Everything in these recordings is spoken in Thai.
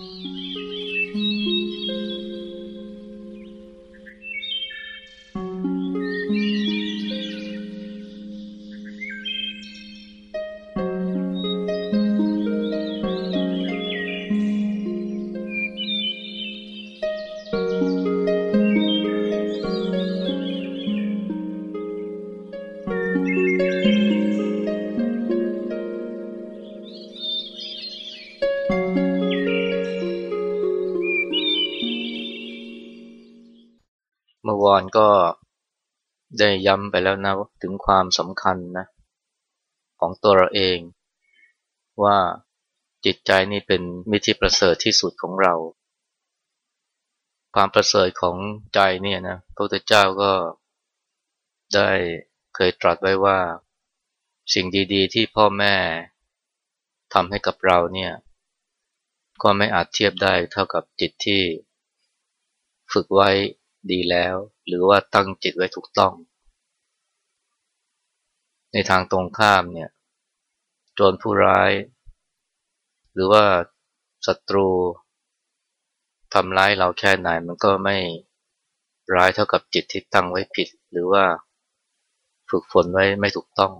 ว ย้ำไปแล้วนะถึงความสำคัญนะของตัวเราเอง ว่าจิตใจนี่เป็นมิตรประเสริฐที่สุดของเรา ความประเสริฐของใจเนี่ยนะพระพุทธเจ้าก็ได้เคยตรัสไว้ว่าสิ่งดีๆ ที่พ่อแม่ทำให้กับเราเนี่ยก็ไม่อาจเทียบได้เท่ากับจิตที่ฝึกไว้ดีแล้ว หรือว่าตั้งจิตไว้ถูกต้อง ในทางตรงข้ามเนี่ยโจรผู้ร้าย หรือว่าศัตรูทำร้ายเราแค่ไหนมันก็ไม่ร้ายเท่ากับจิตที่ตั้งไว้ผิด หรือว่าฝึกฝนไว้ไม่ถูกต้อง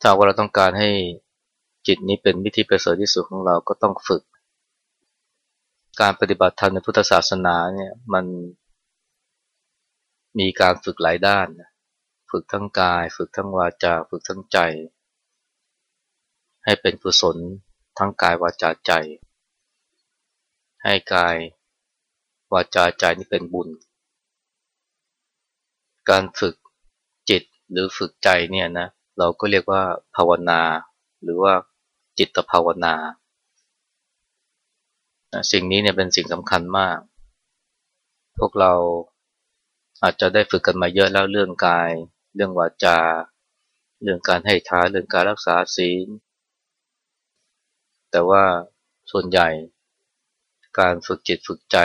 ถ้าว่าเราต้องการให้จิตนี้เป็นวิธีประเสริฐที่สุดของเราก็ต้องฝึก การปฏิบัติธรรมในพุทธศาสนาเนี่ยมันมีการฝึกหลายด้าน ฝึกทั้งกาย ฝึกทั้งวาจา ฝึกทั้งใจ ให้เป็นกุศลทั้งกายวาจาใจ ให้กายวาจาใจนี่เป็นบุญ การฝึกจิตหรือฝึกใจเนี่ยนะเราก็เรียกว่าภาวนา หรือว่าจิตภาวนาสิ่งนี้เนี่ยเป็นสิ่งสำคัญมาก พวกเราอาจจะได้ฝึกกันมาเยอะแล้วเรื่องกาย เรื่องวาจา เรื่องการให้ทานเรื่องการรักษาศีล แต่ว่าส่วนใหญ่การฝึกจิตฝึกใจ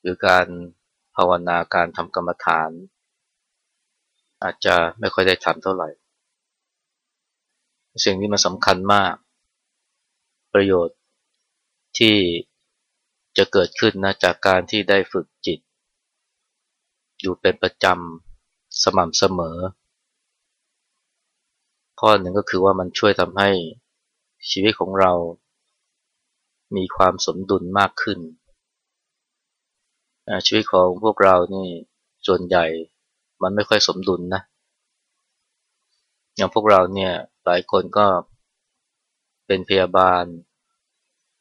หรือการภาวนาการทำกรรมฐาน อาจจะไม่ค่อยได้ทำเท่าไหร่ สิ่งนี้มันสำคัญมาก ประโยชน์ที่จะเกิดขึ้นนะจากการที่ได้ฝึกจิต อยู่เป็นประจำสม่ำเสมอ ข้อหนึ่งก็คือว่ามันช่วยทำให้ชีวิตของเรา มีความสมดุลมากขึ้น ชีวิตของพวกเรานี่ส่วนใหญ่มันไม่ค่อยสมดุลนะอย่างพวกเราเนี่ยหลายคนก็เป็นพยาบาล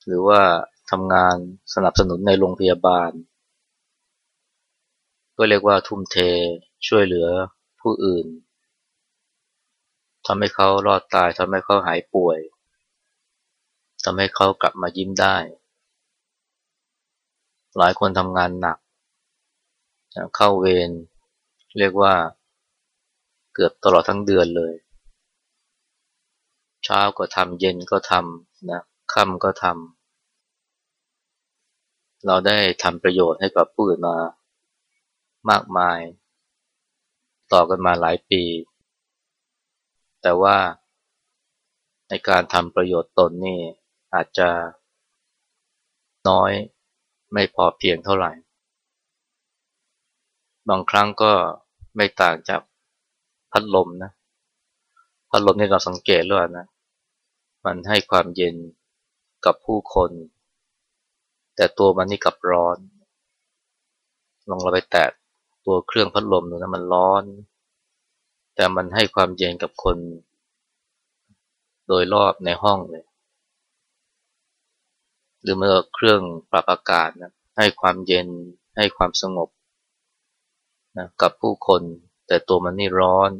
หรือว่าทำงานสนับสนุนในโรงพยาบาล ก็เรียกว่าทุ่มเทช่วยเหลือผู้อื่นทำให้เขารอดตายทำให้เขาหายป่วยทำให้เขากลับมายิ้มได้ หลายคนทำงานหนัก เข้าเวรเรียกว่าเกือบตลอดทั้งเดือนเลย เช้าก็ทำเย็นก็ทำนะค่ำก็ทำเราได้ทำประโยชน์ให้กับผู้อื่นมา มากมาย ต่อกันมาหลายปี แต่ว่าในการทำประโยชน์ตนนี่อาจจะน้อยไม่พอเพียงเท่าไหร่ บางครั้งก็ไม่ต่างจากพัดลมนะพัดลมนี่เราสังเกตเลยนะ มันให้ความเย็นกับผู้คน แต่ตัวมันนี่กับร้อน ลองเราไปแตะ ตัวเครื่องพัดลมดูนะมันร้อน แต่มันให้ความเย็นกับคน โดยรอบในห้องเลย หรือเมื่อเครื่องปรับอากาศนะให้ความเย็นให้ความสงบนะกับผู้คน แต่ตัวมันนี่ร้อน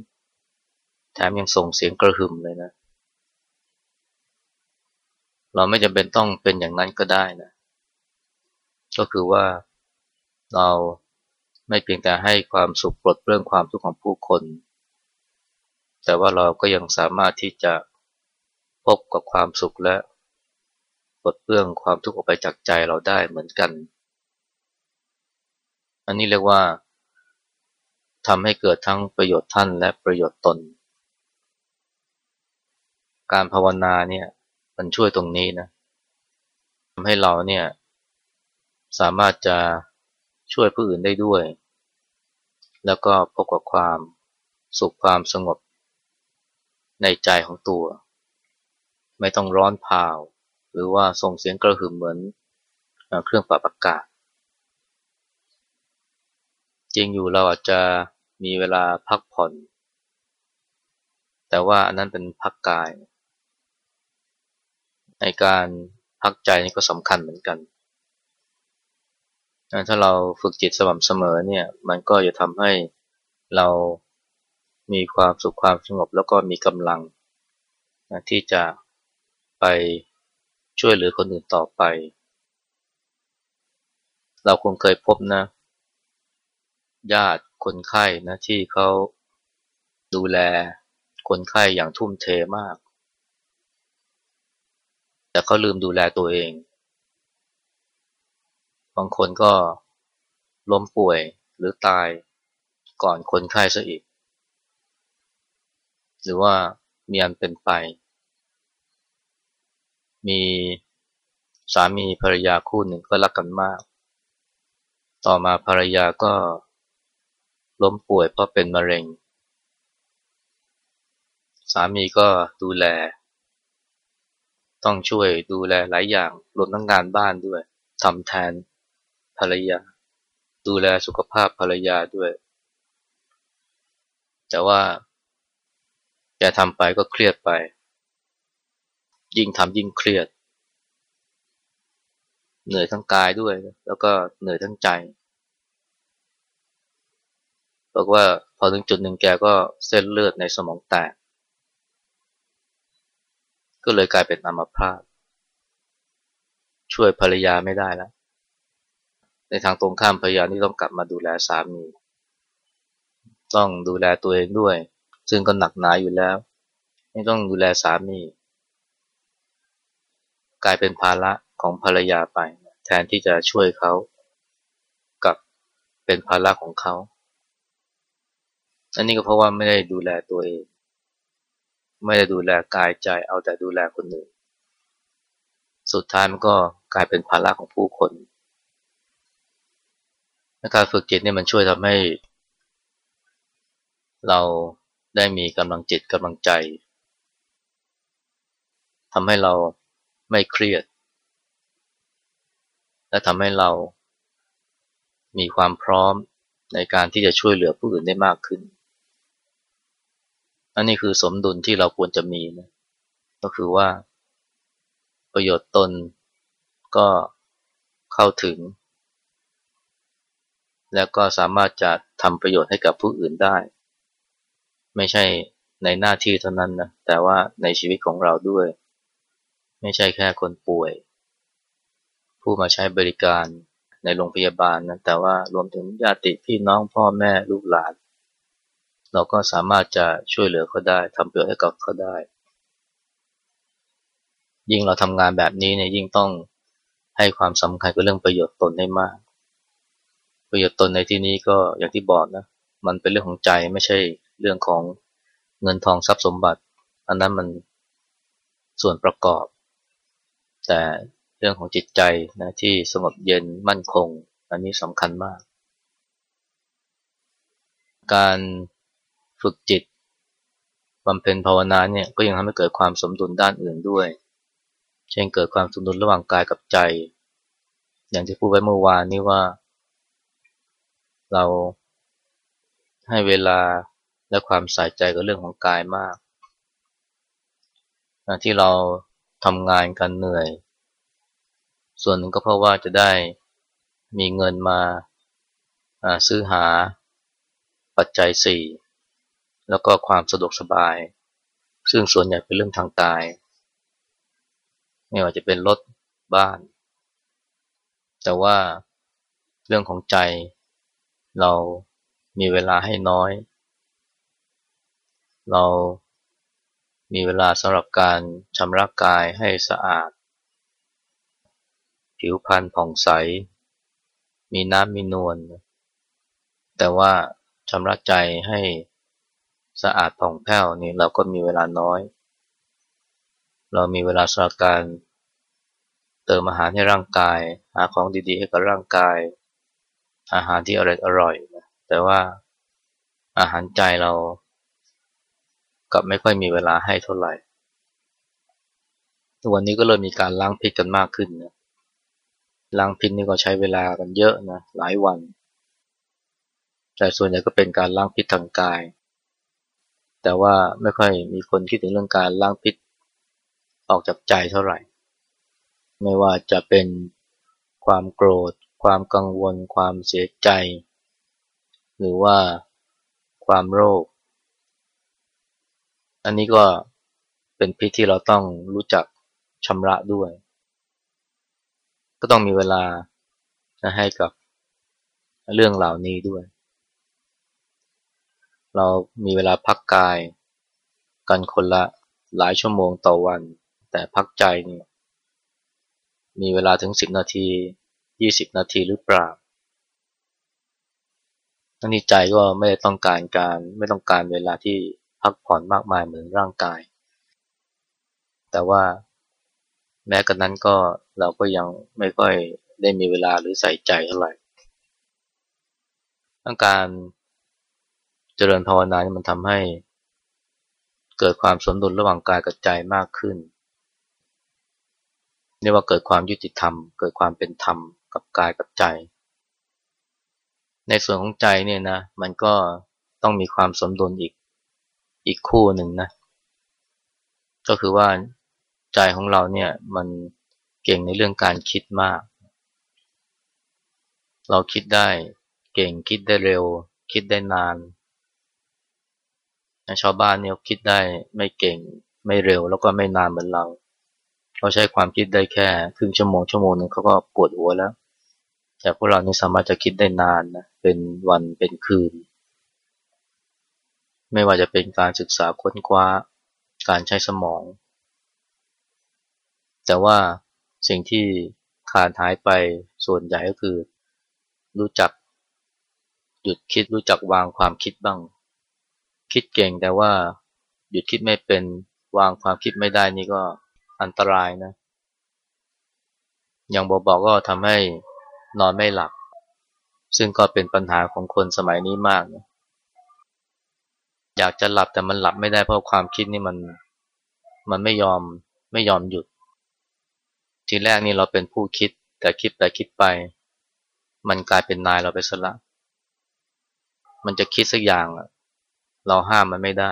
แถมยังส่งเสียงกระหึ่มเลยนะ เราไม่จำเป็นต้องเป็นอย่างนั้นก็ได้นะ ก็คือว่าเรา ไม่เพียงแต่ให้ความสุขปลดเปลื้องความทุกข์ของผู้คน แต่ว่าเราก็ยังสามารถที่จะพบกับความสุขและปลดเปลื้องความทุกข์ออกไปจากใจเราได้เหมือนกัน อันนี้เรียกว่าทำให้เกิดทั้งประโยชน์ท่านและประโยชน์ตน การภาวนาเนี่ยมันช่วยตรงนี้นะทำให้เราเนี่ยสามารถจะ ช่วยผู้อื่นได้ด้วย แล้วก็พบกับความสุขความสงบในใจของตัว ไม่ต้องร้อนเผาหรือว่าส่งเสียงกระหึ่มเหมือนเครื่องปรับอากาศ จริงอยู่เราอาจจะมีเวลาพักผ่อน แต่ว่าอันนั้นเป็นพักกาย ในการพักใจนี่ก็สำคัญเหมือนกัน ถ้าเราฝึกจิตสม่ำเสมอเนี่ย มันก็จะทำให้เรามีความสุขความสงบแล้วก็มีกำลังนะที่จะไปช่วยเหลือคนอื่นต่อไป เราคงเคยพบนะ ญาติคนไข้นะที่เขาดูแลคนไข้อย่างทุ่มเทมาก แต่เขาลืมดูแลตัวเอง บางคนก็ล้มป่วยหรือตายก่อนคนไข้ซะอีก หรือว่ามีอันเป็นไป มีสามีภรรยาคู่หนึ่งก็รักกันมาก ต่อมาภรรยาก็ล้มป่วยเพราะเป็นมะเร็ง สามีก็ดูแล ต้องช่วยดูแลหลายอย่างรวมทั้งงานบ้านด้วยทำแทน ภรรยา ดูแลสุขภาพภรรยาด้วย แต่ว่าแกทำไปก็เครียดไป ยิ่งทำยิ่งเครียด เหนื่อยทั้งกายด้วย แล้วก็เหนื่อยทั้งใจ บอกว่าพอถึงจุดหนึ่งแกก็เส้นเลือดในสมองแตก ก็เลยกลายเป็นอัมพาตช่วยภรรยาไม่ได้แล้ว ในทางตรงข้ามภรรยานี่ต้องกลับมาดูแลสามี ต้องดูแลตัวเองด้วย ซึ่งก็หนักหนาอยู่แล้วไม่ต้องดูแลสามี กลายเป็นภาระของภรรยาไป แทนที่จะช่วยเขากับเป็นภาระของเขาอันนี้ก็เพราะว่าไม่ได้ดูแลตัวเอง ไม่ได้ดูแลกายใจเอาแต่ดูแลคนอื่น สุดท้ายมันก็กลายเป็นภาระของผู้คน การฝึกจิตนี่มันช่วยทำให้ เราได้มีกำลังจิตกำลังใจทำให้เราไม่เครียด และทำให้เรามีความพร้อมในการที่จะช่วยเหลือผู้อื่นได้มากขึ้น อันนี้คือสมดุลที่เราควรจะมีนะ ก็คือว่า ประโยชน์ตนก็เข้าถึง แล้วก็สามารถจะทำประโยชน์ให้กับผู้อื่นได้ ไม่ใช่ในหน้าที่เท่านั้นนะแต่ว่าในชีวิตของเราด้วย ไม่ใช่แค่คนป่วย ผู้มาใช้บริการในโรงพยาบาลนะแต่ว่ารวมถึงญาติพี่น้องพ่อแม่ลูกหลาน เราก็สามารถจะช่วยเหลือเขาได้ทำประโยชน์ให้กับเขาได้ ยิ่งเราทำงานแบบนี้เนี่ยยิ่งต้องให้ความสำคัญกับเรื่องประโยชน์ตนให้มาก ประโยชน์ตนในที่นี้ก็อย่างที่บอกนะ มันเป็นเรื่องของใจไม่ใช่เรื่องของเงินทองทรัพย์สมบัติ อันนั้นมันส่วนประกอบ แต่เรื่องของจิตใจนะที่สงบเย็นมั่นคง อันนี้สำคัญมาก การฝึกจิตบำเพ็ญภาวนาเนี่ยก็ยังทำให้เกิดความสมดุลด้านอื่นด้วย เช่นเกิดความสมดุลระหว่างกายกับใจ อย่างที่พูดไว้เมื่อวานนี้ว่า เราให้เวลาและความใส่ใจกับเรื่องของกายมาก ที่เราทำงานกันเหนื่อย ส่วนหนึ่งก็เพราะว่าจะได้มีเงินมาซื้อหาปัจจัยสี่แล้วก็ความสะดวกสบาย ซึ่งส่วนใหญ่เป็นเรื่องทางกาย ไม่ว่าจะเป็นรถบ้าน แต่ว่าเรื่องของใจ เรามีเวลาให้น้อย เรามีเวลาสำหรับการชำระกายให้สะอาด ผิวพรรณผ่องใส มีน้ำมีนวล แต่ว่าชำระใจให้สะอาดผ่องแผ้วนี่เราก็มีเวลาน้อย เรามีเวลาสำหรับการเติมอาหารให้ร่างกาย หาของดีๆให้กับร่างกาย อาหารที่อร่อยอร่อยนะแต่ว่าอาหารใจเรากับไม่ค่อยมีเวลาให้เท่าไหร่ทุกวันนี้ก็เริ่มมีการล้างพิษกันมากขึ้นนะล้างพิษนี่ก็ใช้เวลากันเยอะนะหลายวัน แต่ส่วนใหญ่ก็เป็นการล้างพิษทางกาย แต่ว่าไม่ค่อยมีคนคิดถึงเรื่องการล้างพิษออกจากใจเท่าไหร่ ไม่ว่าจะเป็นความโกรธ ความกังวล ความเสียใจ หรือว่าความโรค อันนี้ก็เป็นพิษที่เราต้องรู้จักชำระด้วย ก็ต้องมีเวลาให้กับเรื่องเหล่านี้ด้วย เรามีเวลาพักกายกันคนละหลายชั่วโมงต่อวัน แต่พักใจนี่มีเวลาถึง 10 นาที 20นาทีหรือเปล่าทั้งนี้ใจก็ไม่ได้ต้องการการไม่ต้องการเวลาที่พักผ่อนมากมายเหมือนร่างกาย แต่ว่าแม้กระนั้นก็เราก็ยังไม่ค่อยได้มีเวลาหรือใส่ใจเท่าไหร่ต้องการเจริญภาวนานี่มันทำให้เกิดความสมดุลระหว่างกายกับใจมากขึ้นเรียกว่าเกิดความยุติธรรม เกิดความเป็นธรรม กับกายกับใจ ในส่วนของใจเนี่ยนะ มันก็ต้องมีความสมดุลอีกอีกคู่หนึ่งนะ ก็คือว่าใจของเราเนี่ยมันเก่งในเรื่องการคิดมาก เราคิดได้เก่งคิดได้เร็ว คิดได้นานชาวบ้านเนี่ยคิดได้ไม่เก่งไม่เร็วแล้วก็ไม่นานเหมือนเรา เขาใช้ความคิดได้แค่ครึ่งชั่วโมงชั่วโมงนึงเขาก็ปวดหัวแล้ว แต่พวกเรานี่สามารถจะคิดได้นานนะเป็นวันเป็นคืน ไม่ว่าจะเป็นการศึกษาค้นคว้าการใช้สมอง แต่ว่าสิ่งที่ขาดหายไปส่วนใหญ่ก็คือ รู้จักหยุดคิดรู้จักวางความคิดบ้าง คิดเก่งแต่ว่าหยุดคิดไม่เป็นวางความคิดไม่ได้นี่ก็ อันตรายนะ อย่างบอกบอกก็ทำให้นอนไม่หลับ ซึ่งก็เป็นปัญหาของคนสมัยนี้มากนะอยากจะหลับแต่มันหลับไม่ได้เพราะความคิดนี่มันมันไม่ยอมไม่ยอมหยุด ทีแรกนี่เราเป็นผู้คิด แต่คิดไปคิดไป มันกลายเป็นนายเราไปซะละ มันจะคิดสักอย่างเราห้ามมันไม่ได้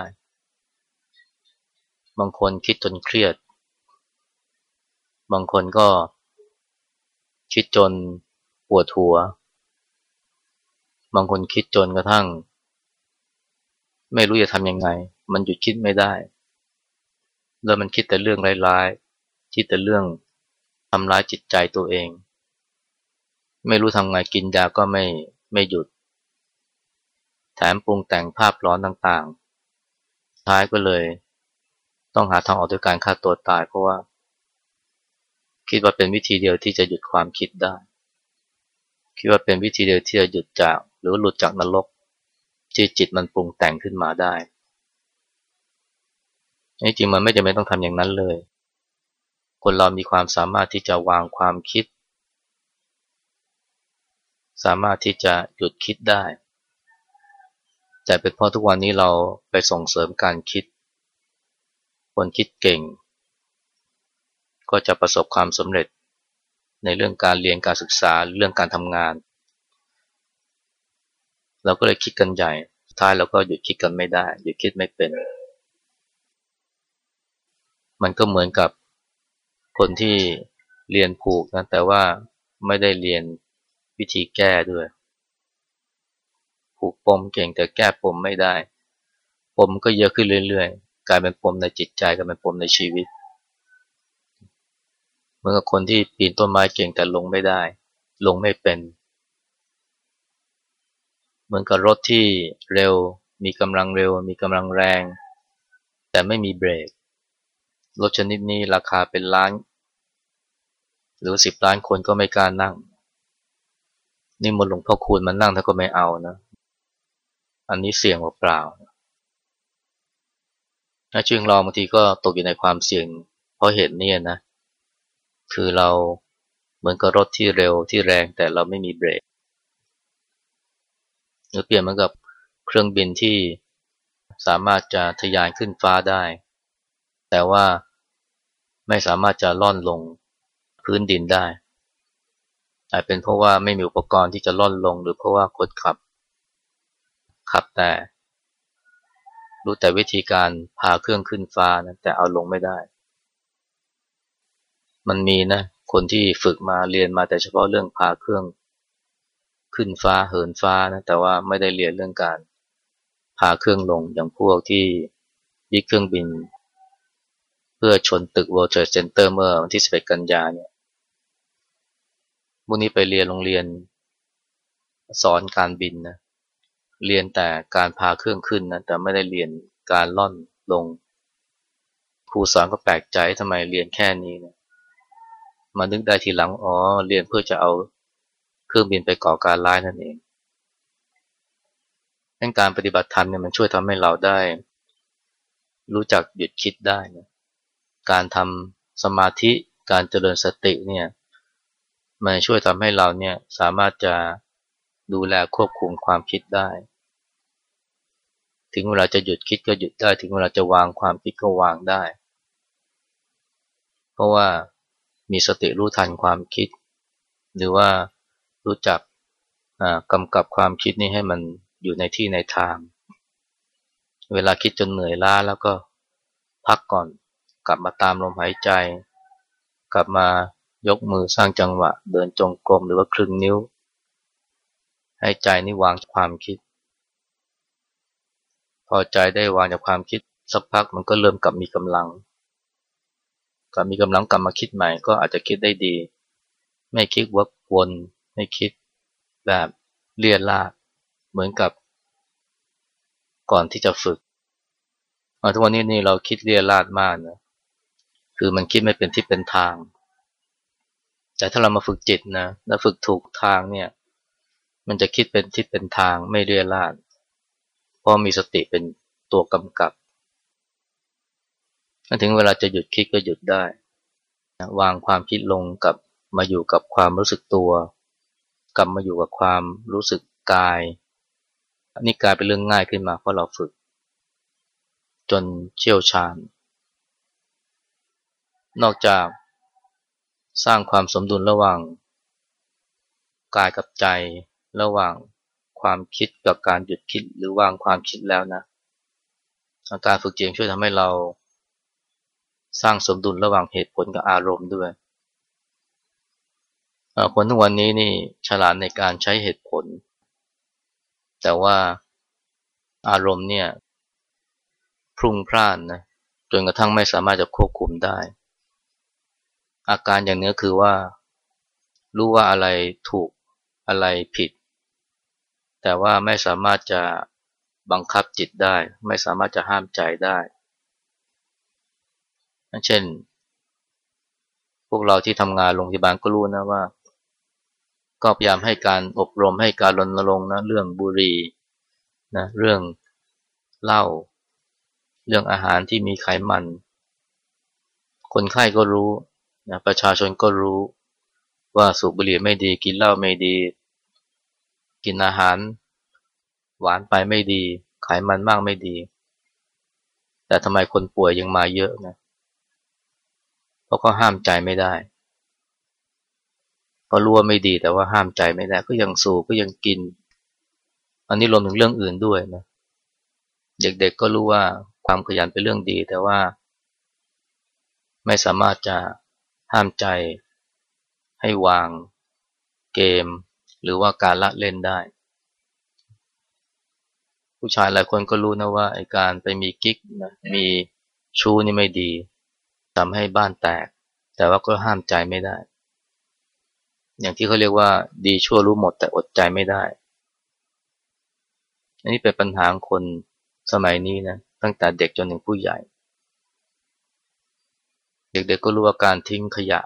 บางคนคิดจนเครียด บางคนก็คิดจนปวดหัว บางคนคิดจนกระทั่ง ไม่รู้จะทำยังไง มันหยุดคิดไม่ได้ แล้วมันคิดแต่เรื่องร้ายๆ คิดแต่เรื่องทำร้ายจิตใจตัวเอง ไม่รู้ทำไงกินยาก็ไม่ไม่หยุด แถมปรุงแต่งภาพร้อนต่างๆ ท้ายก็เลย ต้องหาทางออกด้วยการฆ่าตัวตายเพราะว่า คิดว่าเป็นวิธีเดียวที่จะหยุดความคิดได้ คิดว่าเป็นวิธีเดียวที่จะหยุดจาก หรือหลุดจากนรกที่จิตมันปรุงแต่งขึ้นมาได้จริงมันไม่จำเป็นต้องทำอย่างนั้นเลย คนเรามีความสามารถที่จะวางความคิด สามารถที่จะหยุดคิดได้ แต่เป็นเพราะทุกวันนี้เราไปส่งเสริมการคิด คนคิดเก่ง ก็จะประสบความสำเร็จในเรื่องการเรียนการศึกษาเรื่องการทำงาน เราก็เลยคิดกันใหญ่ ท้ายเราก็หยุดคิดกันไม่ได้ หยุดคิดไม่เป็น มันก็เหมือนกับคนที่เรียนผูกนะแต่ว่าไม่ได้เรียนวิธีแก้ด้วย ผูกปมเก่งแต่แก้ปมไม่ได้ ปมก็เยอะขึ้นเรื่อยๆ กลายเป็นปมในจิตใจกลายเป็นปมในชีวิต เหมือนกับคนที่ปีนต้นไม้เก่งแต่ลงไม่ได้ ลงไม่เป็น เหมือนกับรถที่เร็ว มีกำลังเร็ว มีกำลังแรง แต่ไม่มีเบรก รถชนิดนี้ราคาเป็นล้าน หรือสิบล้านคนก็ไม่กล้านั่ง นี่มนหลวงพ่อคูณมันนั่งถ้าก็ไม่เอานะ อันนี้เสี่ยงเปล่าถ้าจึงเราบางทีก็ตกอยู่ในความเสี่ยงเพราะเหตุนี้นะ คือเราเหมือนกับรถที่เร็วที่แรงแต่เราไม่มีเบรก หรือเปลี่ยนเหมือนกับเครื่องบินที่สามารถจะทะยานขึ้นฟ้าได้ แต่ว่าไม่สามารถจะล่อนลงพื้นดินได้ อาจเป็นเพราะว่าไม่มีอุปกรณ์ที่จะล่อนลง หรือเพราะว่าคนขับ ขับแต่ รู้แต่วิธีการพาเครื่องขึ้นฟ้านะแต่เอาลงไม่ได้ มันมีนะ คนที่ฝึกมาเรียนมาแต่เฉพาะเรื่องพาเครื่อง ขึ้นฟ้าเหินฟ้านะ แต่ว่าไม่ได้เรียนเรื่องการพาเครื่องลงอย่างพวกที่ยิงเครื่องบิน เพื่อชนตึก World Trade Center เมื่อวันที่ 11 กันยาเนี่ยพวกนี้ไปเรียนโรงเรียน สอนการบินนะ เรียนแต่การพาเครื่องขึ้นนะ แต่ไม่ได้เรียนการล่อนลง ครูสอนก็แปลกใจทำไมเรียนแค่นี้นะ มานึกได้ทีหลังอ๋อเรียนเพื่อจะเอาเครื่องบินไปก่อการร้ายนั่นเองดังการปฏิบัติธรรมเนี่ยมันช่วยทำให้เราได้ รู้จักหยุดคิดได้นะการทำสมาธิการเจริญสติเนี่ยมันช่วยทำให้เราเนี่ยสามารถจะดูแลควบคุมความคิดได้ ถึงเวลาจะหยุดคิดก็หยุดได้ ถึงเวลาจะวางความคิดก็วางได้ เพราะว่า มีสติรู้ทันความคิด หรือว่ารู้จักกำกับความคิดนี้ให้มันอยู่ในที่ในทาง เวลาคิดจนเหนื่อยล้าแล้วก็พักก่อน กลับมาตามลมหายใจ กลับมายกมือสร้างจังหวะ เดินจงกรมหรือว่าครึ่งนิ้ว ให้ใจนี่วางความคิด พอใจได้วางจากความคิดสักพักมันก็เริ่มกลับมีกำลัง กับมีกำลังกลับมาคิดใหม่ ก็อาจจะคิดได้ดี ไม่คิดวกวน ไม่คิดแบบเลียลาดเหมือนกับ ก่อนที่จะฝึกมาทุกวันนี้นี่เราคิดเรียราดมากนะคือมันคิดไม่เป็นที่เป็นทาง แต่ถ้าเรามาฝึกจิตนะแล้วฝึกถูกทางเนี่ย มันจะคิดเป็นทิศเป็นทางไม่เรียราดเพราะมีสติเป็นตัวกำกับ ถึงเวลาจะหยุดคิดก็หยุดได้วางความคิดลงกับมาอยู่กับความรู้สึกตัว กลับมาอยู่กับความรู้สึกกายอันนี้กลายเป็นเรื่องง่ายขึ้นมาเพราะเราฝึก จนเชี่ยวชาญ นอกจากสร้างความสมดุลระหว่างกายกับใจระหว่างความคิดกับการหยุดคิดหรือวางความคิดแล้วนะการฝึกจิตช่วยทำให้เรา สร้างสมดุลระหว่างเหตุผลกับอารมณ์ด้วยคนทุกวันนี้นี่ฉลาดในการใช้เหตุผล แต่ว่าอารมณ์เนี่ยพรุ่งพล่านนะจนกระทั่งไม่สามารถจะควบคุมได้ อาการอย่างนี้คือว่า รู้ว่าอะไรถูกอะไรผิด แต่ว่าไม่สามารถจะบังคับจิตได้ ไม่สามารถจะห้ามใจได้ เช่น พวกเราที่ทำงานโรงพยาบาลก็รู้นะว่า ก็พยายามให้การอบรมให้การรณรงค์นะเรื่องบุหรี่นะเรื่องเหล้าเรื่องอาหารที่มีไขมัน คนไข้ก็รู้นะประชาชนก็รู้ว่าสูบบุหรี่ไม่ดีกินเหล้าไม่ดี กินอาหาร หวานไปไม่ดีไขมันมากไม่ดี แต่ทำไมคนป่วยยังมาเยอะนะ เพราะก็ห้ามใจไม่ได้พอรู้ว่าไม่ดีแต่ว่าห้ามใจไม่ได้ก็ยังสูบก็ยังกิน อันนี้รวมถึงเรื่องอื่นด้วยนะเด็กๆก็รู้ว่าความขยันเป็นเรื่องดี แต่ว่า ไม่สามารถจะห้ามใจ ให้วางเกม หรือว่าการละเล่นได้ ผู้ชายหลายคนก็รู้นะว่าไอการไปมีกิ๊กนะมีชู้นี่ไม่ดี ทำให้บ้านแตก แต่ว่าก็ห้ามใจไม่ได้ อย่างที่เขาเรียกว่าดีชั่วรู้หมดแต่อดใจไม่ได้ อันนี้เป็นปัญหาของคนสมัยนี้นะตั้งแต่เด็กจนถึงผู้ใหญ่ เด็กๆกก็รู้ว่าการทิ้งขยะ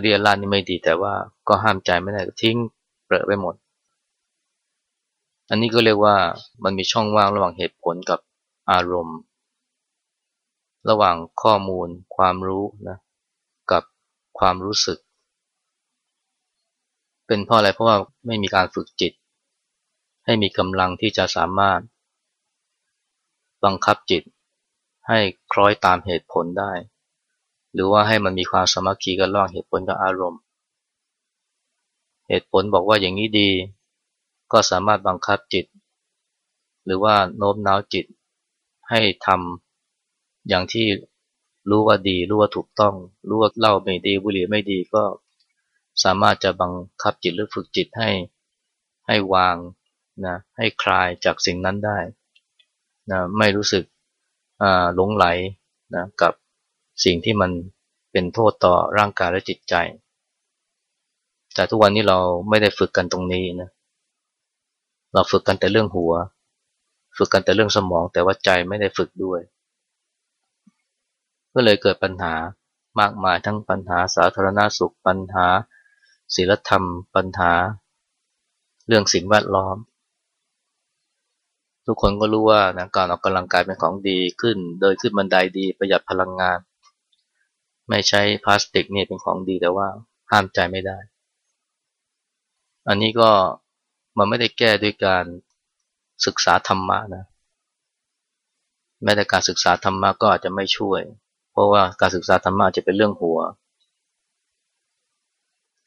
เรียรานนี่ไม่ดีแต่ว่าก็ห้ามใจไม่ได้ทิ้งเปรอะไปหมด อันนี้ก็เรียกว่ามันมีช่องว่างระหว่างเหตุผลกับอารมณ์ ระหว่างข้อมูลความรู้นะกับความรู้สึก เป็นเพราะอะไรเพราะว่าไม่มีการฝึกจิต ให้มีกำลังที่จะสามารถ บังคับจิต ให้คล้อยตามเหตุผลได้ หรือว่าให้มันมีความสมัคคีกันระหว่างเหตุผลกับอารมณ์ เหตุผลบอกว่าอย่างนี้ดี ก็สามารถบังคับจิต หรือว่าโน้มน้าวจิตให้ทำ อย่างที่รู้ว่าดี รู้ว่าถูกต้อง รู้ว่าเหล้าไม่ดีบุหรี่ไม่ดีก็สามารถจะบังคับจิตหรือฝึกจิตให้ให้วางนะให้คลายจากสิ่งนั้นได้นะไม่รู้สึกหลงไหลนะกับสิ่งที่มันเป็นโทษต่อร่างกายและจิตใจ แต่ทุกวันนี้เราไม่ได้ฝึกกันตรงนี้นะเราฝึกกันแต่เรื่องหัว ฝึกกันแต่เรื่องสมองแต่ว่าใจไม่ได้ฝึกด้วย ก็เลยเกิดปัญหามากมายทั้งปัญหาสาธารณาสุขปัญหาศีลธรรม ปัญหา เรื่องสิ่งแวดล้อม ทุกคนก็รู้ว่านะการออกกำลังกายเป็นของดีขึ้น เดินขึ้นบันไดดีประหยัดพลังงาน ไม่ใช้พลาสติกนี่เป็นของดีแต่ว่าห้ามใจไม่ได้ อันนี้ก็มันไม่ได้แก้ด้วยการศึกษาธรรมะนะแม้แต่การศึกษาธรรมะก็อาจจะไม่ช่วย เพราะว่าการศึกษาธรรมะจะเป็นเรื่องหัว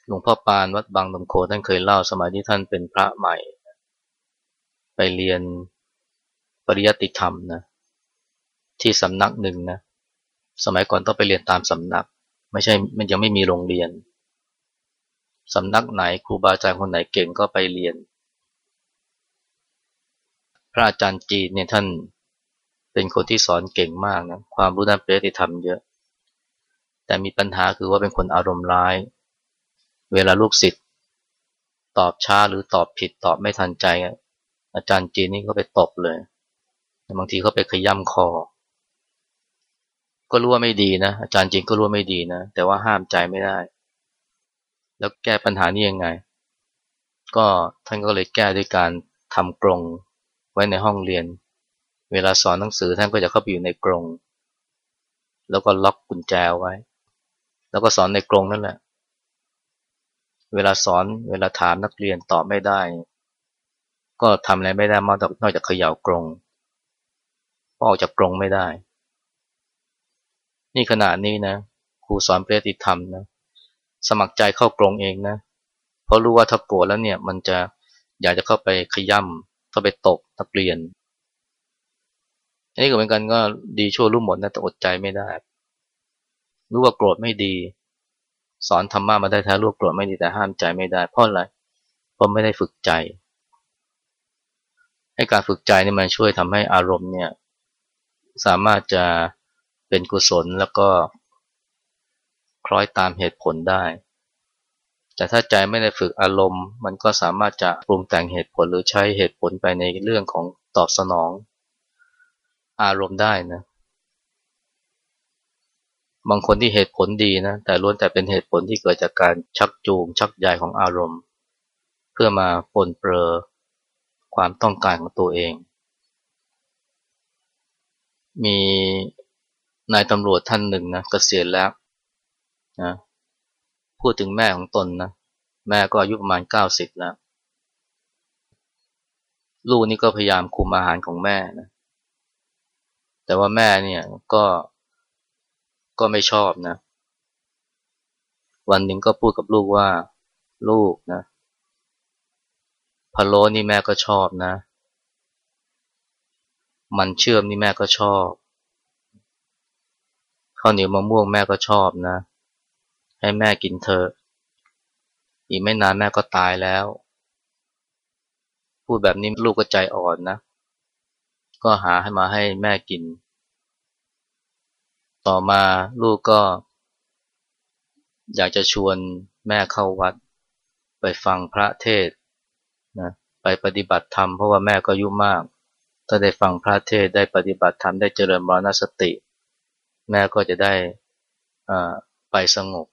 หลวงพ่อปานวัดบางลำโคท่านเคยเล่าสมัยที่ท่านเป็นพระใหม่ ไปเรียนปริยัติธรรมนะที่สำนักหนึ่งนะสมัยก่อนต้องไปเรียนตามสำนัก ไม่ใช่มันยังไม่มีโรงเรียนสำนักไหนครูบาอาจารย์คนไหนเก่งก็ไปเรียน พระอาจารย์จีนเนี่ยท่าน เป็นคนที่สอนเก่งมากนะความรู้ด้านปริยติธรรมเยอะ แต่มีปัญหาคือว่าเป็นคนอารมณ์ร้าย เวลาลูกศิษย์ตอบช้าหรือตอบผิดตอบไม่ทันใจ อาจารย์จีนนี่ก็ไปตบเลยบางทีเขาไปขย่ำคอ ก็รู้ว่าไม่ดีนะ อาจารย์จีนก็รู้ว่าไม่ดีนะ แต่ว่าห้ามใจไม่ได้ แล้วแก้ปัญหานี้ยังไง ก็ท่านก็เลยแก้ด้วยการทำกรงไว้ในห้องเรียน เวลาสอนหนังสือท่านก็จะเข้าไปอยู่ในกรง แล้วก็ล็อกกุญแจไว้ แล้วก็สอนในกรงนั่นแหละ เวลาสอนเวลาถามนักเรียนตอบไม่ได้ ก็ทำอะไรไม่ได้มานอกจากเขย่ากรงเพราะออกจากกรงไม่ได้ นี่ขนาดนี้นะครูสอนเปรติธรรมนะสมัครใจเข้ากรงเองนะ เพราะรู้ว่าถ้าโกรธแล้วเนี่ยมันจะอยากจะเข้าไปขย่ำเข้าไปตบนักเรียน อันนี้ก็เหมือนกันก็ดีชั่วรู้หมดนะแต่อดใจไม่ได้ รู้ว่าโกรธไม่ดี สอนธรรมะมาได้แท้รู้โกรธไม่ดีแต่ห้ามใจไม่ได้ เพราะอะไรเพราะไม่ได้ฝึกใจให้การฝึกใจนี่มันช่วยทำให้อารมณ์เนี่ยสามารถจะเป็นกุศลแล้วก็คล้อยตามเหตุผลได้ แต่ถ้าใจไม่ได้ฝึกอารมณ์ มันก็สามารถจะปรุงแต่งเหตุผลหรือใช้เหตุผลไปในเรื่องของตอบสนอง อารมณ์ได้นะ บางคนที่เหตุผลดีนะ แต่ล้วนแต่เป็นเหตุผลที่เกิดจากการชักจูง ชักใยของอารมณ์ เพื่อมาปนเปื้อความต้องการของตัวเอง มีนายตำรวจท่านหนึ่งนะกเกษียณแล้วนะพูดถึงแม่ของตนนะ แม่ก็อายุประมาณเก้าสิบแล้ว ลูกนี่ก็พยายามคุมอาหารของแม่นะ แต่ว่าแม่เนี่ยก็ก็ไม่ชอบนะ วันหนึ่งก็พูดกับลูกว่าลูกนะพะโล้นี่แม่ก็ชอบนะ มันเชื่อมนี่แม่ก็ชอบข้าวเหนียวมะม่วงแม่ก็ชอบนะ ให้แม่กินเถอะอีกไม่นานแม่ก็ตายแล้ว พูดแบบนี้ลูกก็ใจอ่อนนะ ก็หาให้มาให้แม่กิน ต่อมาลูกก็ อยากจะชวนแม่เข้าวัด ไปฟังพระเทศนะไปปฏิบัติธรรมเพราะว่าแม่ก็ยุ่มาก ถ้าได้ฟังพระเทศได้ปฏิบัติธรรมได้เจริญมรณสติ แม่ก็จะได้ไปสงบ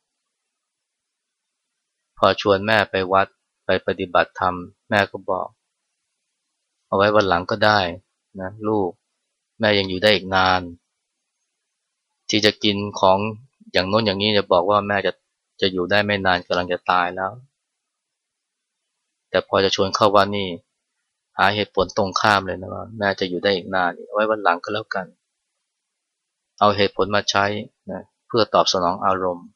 พอชวนแม่ไปวัดไปปฏิบัติธรรม แม่ก็บอก เอาไว้วันหลังก็ได้ นะลูก แม่ยังอยู่ได้อีกนาน ที่จะกินของอย่างโน้นอย่างนี้จะบอกว่าแม่จะจะอยู่ได้ไม่นานกำลังจะตายแล้ว แต่พอจะชวนเข้าว่านี่ หาเหตุผลตรงข้ามเลยนะว่าแม่จะอยู่ได้อีกนานไว้วันหลังก็แล้วกัน เอาเหตุผลมาใช้นะเพื่อตอบสนองอารมณ์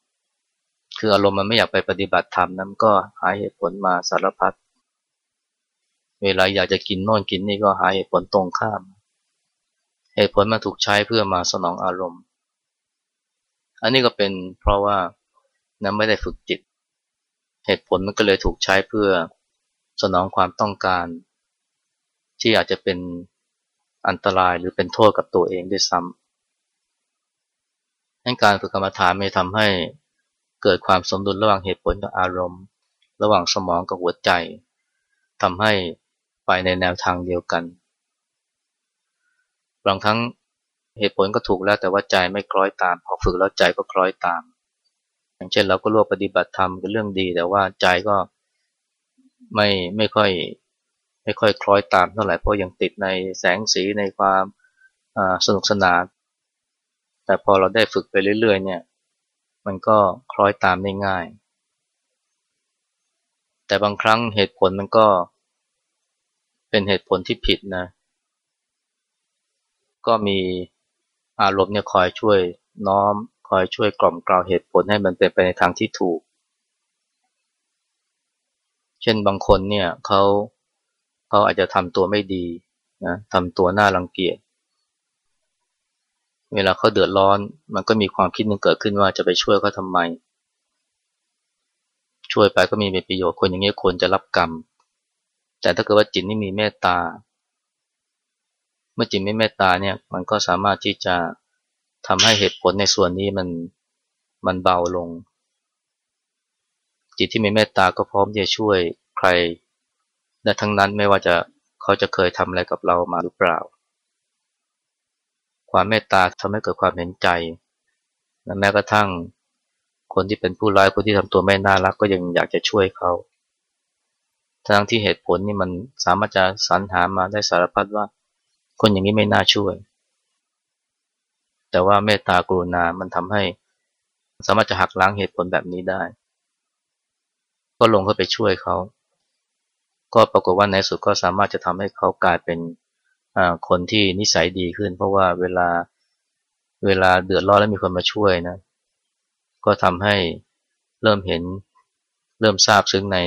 คืออารมณ์มันไม่อยากไปปฏิบัติธรรมนั้นก็หาเหตุผลมาสารพัดเเวลาอยากจะกินโน่นกินนี่ก็หาเหตุผลตรงข้าม เหตุผลมาถูกใช้เพื่อมาสนองอารมณ์ อันนี้ก็เป็นเพราะว่านั้นไม่ได้ฝึกจิต เหตุผลมันก็เลยถูกใช้เพื่อสนองความต้องการ ที่อาจจะเป็นอันตรายหรือเป็นโทษกับตัวเองด้วยซ้ำให้การฝึกกรรมฐานไม่ทำให้เกิดความสมดุลระหว่างเหตุผลกับอารมณ์ ระหว่างสมองกับหัวใจทำให้ ไปในแนวทางเดียวกัน บางครั้งเหตุผลก็ถูกแล้วแต่ว่าใจไม่คล้อยตาม พอฝึกแล้วใจก็คล้อยตาม อย่างเช่นเราก็ร่วมปฏิบัติธรรมเป็นเรื่องดี แต่ว่าใจก็ไม่ไม่ค่อยไม่ค่อยคล้อยตามเท่าไหร่เพราะยังติดในแสงสีในความสนุกสนาน แต่พอเราได้ฝึกไปเรื่อย ๆ เนี่ย มันก็คล้อยตามได้ง่าย แต่บางครั้งเหตุผลมันก็ เป็นเหตุผลที่ผิดนะ ก็มีอารมณ์เนี่ยคอยช่วยน้อม คอยช่วยกล่อมกล่าวเหตุผลให้มันเป็นไปในทางที่ถูก เช่นบางคนเนี่ยเขาเขาอาจจะทำตัวไม่ดีนะทำตัวน่ารังเกียจเวลาเขาเดือดร้อน มันก็มีความคิดนึงเกิดขึ้นว่าจะไปช่วยเขาทำไม ช่วยไปก็มีประโยชน์คนอย่างนี้ยควรจะรับกรรม แต่ถ้าเกิดว่าจิตนี่มีเมตตา เมื่อจิตไม่เมตตาเนี่ย มันก็สามารถที่จะทำให้เหตุผลในส่วนนี้มันมันเบาลง จิตที่มีเมตตาก็พร้อมที่จะช่วยใครและทั้งนั้นไม่ว่าจะเขาจะเคยทำอะไรกับเรามาหรือเปล่า ความเมตตาทำให้เกิดความเห็นใจและแม้กระทั่งคนที่เป็นผู้ร้ายคนที่ทำตัวไม่น่ารักก็ยังอยากจะช่วยเขา ทั้งที่เหตุผลนี่มันสามารถจะสรรหามาได้สารพัดว่า คนอย่างนี้ไม่น่าช่วย แต่ว่าเมตตากรุณา มันทำให้สามารถจะหักล้างเหตุผลแบบนี้ได้ ก็ลงเข้าไปช่วยเขา ก็ปรากฏว่าในสุดก็สามารถจะทำให้เขากลายเป็นคนที่นิสัยดีขึ้น เพราะว่าเวลาเวลาเดือดร้อนแล้วมีคนมาช่วยนะ ก็ทำให้เริ่มเห็นเริ่มทราบซึ้งใน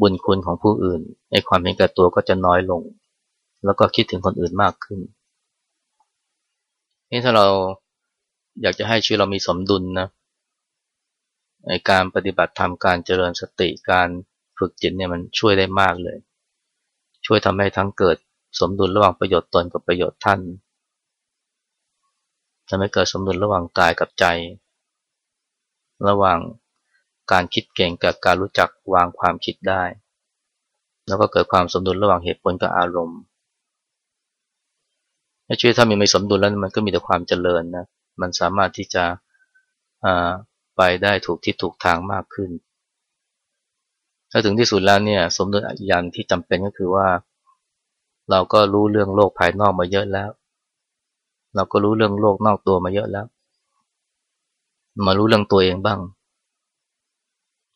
บุญคุณของผู้อื่นในความเห็นแก่ตัวก็จะน้อยลง แล้วก็คิดถึงคนอื่นมากขึ้นนี่ถ้าเราอยากจะให้ชีวิตเรามีสมดุลนะในการปฏิบัติธรรมการเจริญสติการฝึกจิตเนี่ยมันช่วยได้มากเลย ช่วยทำให้ทั้งเกิดสมดุลระหว่างประโยชน์ตนกับประโยชน์ท่านทำให้เกิดสมดุลระหว่างกายกับใจ ระหว่าง การคิดเก่งกับการรู้จักวางความคิดได้ แล้วก็เกิดความสมดุลระหว่างเหตุผลกับอารมณ์ชีวิตถ้ามีไม่สมดุลแล้วมันก็มีแต่ความเจริญนะมันสามารถที่จะไปได้ถูกที่ถูกทางมากขึ้นถ้าถึงที่สุดแล้วเนี่ยสมดุลอย่างที่จำเป็นก็คือว่า เราก็รู้เรื่องโลกภายนอกมาเยอะแล้ว เราก็รู้เรื่องโลกนอกตัวมาเยอะแล้ว มารู้เรื่องตัวเองบ้าง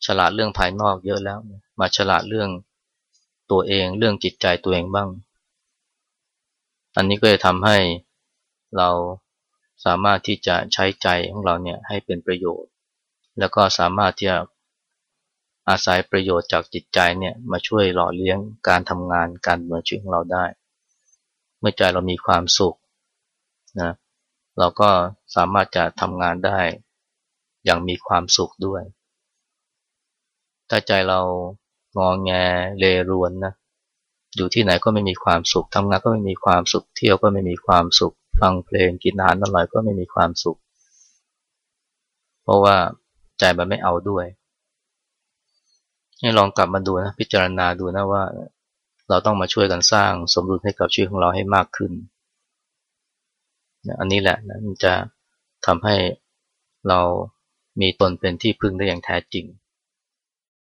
ฉลาดเรื่องภายนอกเยอะแล้ว มาฉลาดเรื่องตัวเองเรื่องจิตใจตัวเองบ้าง อันนี้ก็จะทำให้เราสามารถที่จะใช้ใจของเราเนี่ยให้เป็นประโยชน์ แล้วก็สามารถที่จะอาศัยประโยชน์จากจิตใจเนี่ยมาช่วยหล่อเลี้ยงการทำงานการเมืองชีวิตของเราได้ เมื่อใจเรามีความสุขนะเราก็สามารถจะทำงานได้อย่างมีความสุขด้วย ถ้าใจเรางองแงเลรวนนะอยู่ที่ไหนก็ไม่มีความสุขทำงานก็ไม่มีความสุข เที่ยวก็ไม่มีความสุข ฟังเพลงกินอาหารอร่อยก็ไม่มีความสุข เพราะว่าใจมันไม่เอาด้วยให้ลองกลับมาดูนะพิจารณาดูนะว่า เราต้องมาช่วยกันสร้างสมดุลให้กับชีวิตของเราให้มากขึ้นอันนี้แหละนะมันจะทำให้เรามีตนเป็นที่พึ่งได้อย่างแท้จริง